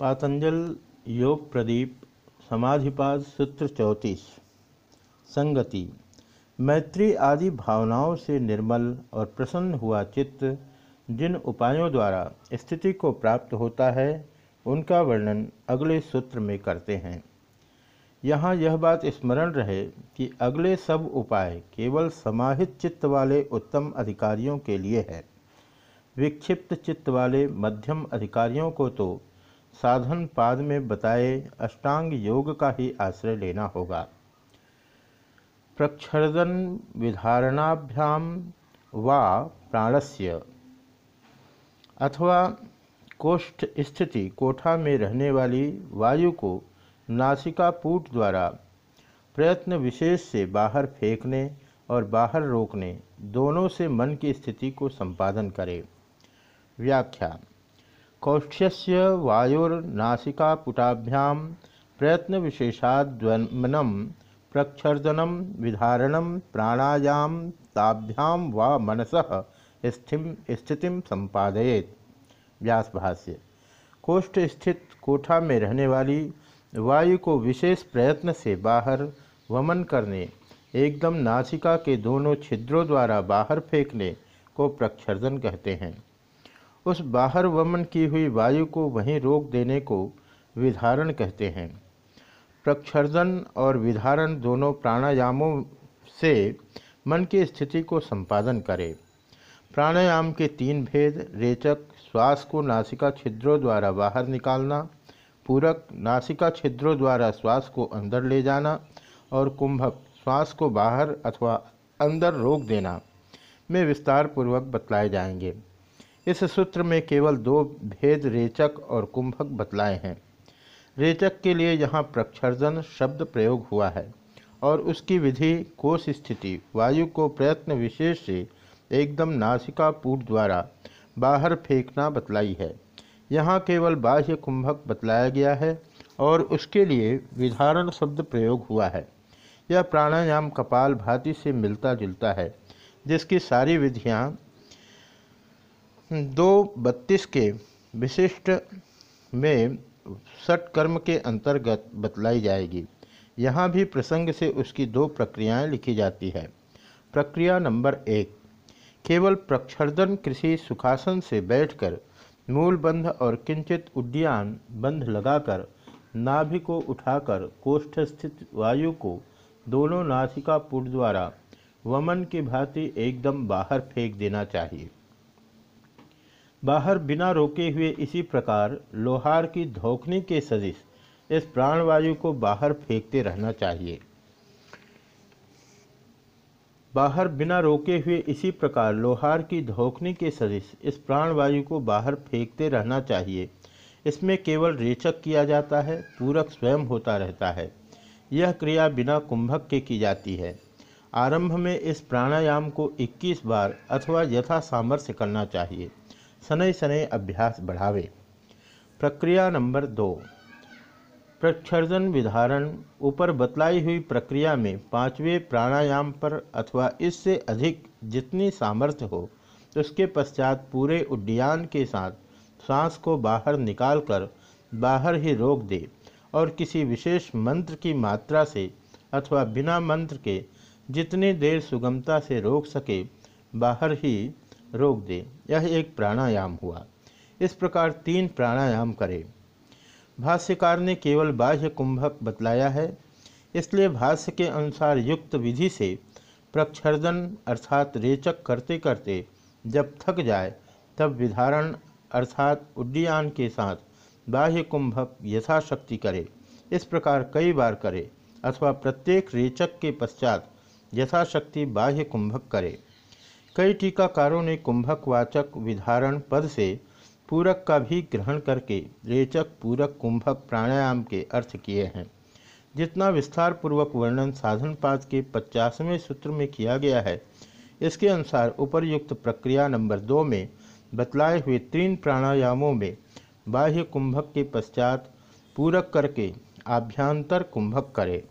पातंजल, योग प्रदीप, समाधिपाद, सूत्र चौंतीस, संगति। मैत्री आदि भावनाओं से निर्मल और प्रसन्न हुआ चित्त जिन उपायों द्वारा स्थिति को प्राप्त होता है, उनका वर्णन अगले सूत्र में करते हैं। यहाँ यह बात स्मरण रहे कि अगले सब उपाय केवल समाहित चित्त वाले उत्तम अधिकारियों के लिए है। विक्षिप्त चित्त वाले मध्यम अधिकारियों को तो साधन पाद में बताए अष्टांग योग का ही आश्रय लेना होगा। प्रक्षर्दन विधारणाभ्याम वा प्राणस्य, अथवा कोष्ठ स्थिति कोठा में रहने वाली वायु को नासिका पूट द्वारा प्रयत्न विशेष से बाहर फेंकने और बाहर रोकने, दोनों से मन की स्थिति को संपादन करें। व्याख्या कौष्ठ्य वायुर्नासिकापुटाभ्यां प्रयत्न विशेषाद्वमनम प्रक्षर्दनम विधारणम प्राणायाम ताभ्याम व मनस स्थिति संपादयेत व्यास भाष्य कोष्ठ स्थित कोठा में रहने वाली वायु को विशेष प्रयत्न से बाहर वमन करने, एकदम नासिका के दोनों छिद्रों द्वारा बाहर फेंकने को प्रक्षर्दन कहते हैं। उस बाहर वमन की हुई वायु को वहीं रोक देने को विधारण कहते हैं। प्रक्षर्दन और विधारण दोनों प्राणायामों से मन की स्थिति को संपादन करें। प्राणायाम के तीन भेद, रेचक, श्वास को नासिका छिद्रों द्वारा बाहर निकालना, पूरक नासिका छिद्रों द्वारा श्वास को अंदर ले जाना और कुंभक श्वास को बाहर अथवा अंदर रोक देना, में विस्तार पूर्वक बतलाए जाएँगे। इस सूत्र में केवल दो भेद रेचक और कुंभक बतलाए हैं। रेचक के लिए यहाँ प्रक्षर्जन शब्द प्रयोग हुआ है और उसकी विधि कोष स्थिति, वायु को प्रयत्न विशेष से एकदम नासिका पूट द्वारा बाहर फेंकना बतलाई है। यहाँ केवल बाह्य कुंभक बतलाया गया है और उसके लिए विधारण शब्द प्रयोग हुआ है। यह प्राणायाम कपाल भांति से मिलता जुलता है, जिसकी सारी विधियाँ दो बत्तीस के विशिष्ट में सट कर्म के अंतर्गत बतलाई जाएगी। यहाँ भी प्रसंग से उसकी दो प्रक्रियाएँ लिखी जाती है। प्रक्रिया नंबर एक, केवल प्रक्षर्दन कृषि सुखासन से बैठकर मूल बंध और किंचित उड्डयन बंध लगाकर नाभि को उठाकर कोष्ठ स्थित वायु को दोनों नासिका पुट द्वारा वमन की भांति एकदम बाहर फेंक देना चाहिए। बाहर बिना रोके हुए इसी प्रकार लोहार की धोखनी के सदिश इस प्राणवायु को बाहर फेंकते रहना चाहिए। बाहर बिना रोके हुए इसी प्रकार लोहार की धोखनी के सदिश इस प्राणवायु को बाहर फेंकते रहना चाहिए। इसमें केवल रेचक किया जाता है, पूरक स्वयं होता रहता है। यह क्रिया बिना कुंभक के की जाती है। आरंभ में इस प्राणायाम को 21 बार अथवा यथा सामर्थ्य करना चाहिए। शनै शनै अभ्यास बढ़ावे। प्रक्रिया नंबर दो। प्रक्षर्जन विधारण। ऊपर बतलाई हुई प्रक्रिया में पाँचवें प्राणायाम पर अथवा इससे अधिक जितनी सामर्थ्य हो, उसके पश्चात पूरे उड्डयन के साथ सांस को बाहर निकालकर बाहर ही रोक दे और किसी विशेष मंत्र की मात्रा से अथवा बिना मंत्र के जितनी देर सुगमता से रोक सके, बाहर ही रोक दे। यह एक प्राणायाम हुआ। इस प्रकार तीन प्राणायाम करें। भाष्यकार ने केवल बाह्य कुंभक बतलाया है, इसलिए भाष्य के अनुसार युक्त विधि से प्रक्षर्दन अर्थात रेचक करते करते जब थक जाए, तब विधारण अर्थात उड्डयन के साथ बाह्य कुंभक यथाशक्ति करे। इस प्रकार कई बार करे अथवा प्रत्येक रेचक के पश्चात यथाशक्ति बाह्य कुंभक करे। कई टीकाकारों ने कुंभकवाचक विधारण पद से पूरक का भी ग्रहण करके रेचक पूरक कुंभक प्राणायाम के अर्थ किए हैं। जितना विस्तार पूर्वक वर्णन साधनपाद के पचासवें सूत्र में किया गया है, इसके अनुसार उपर्युक्त प्रक्रिया नंबर दो में बतलाए हुए तीन प्राणायामों में बाह्य कुंभक के पश्चात पूरक करके आभ्यंतर कुंभक करे।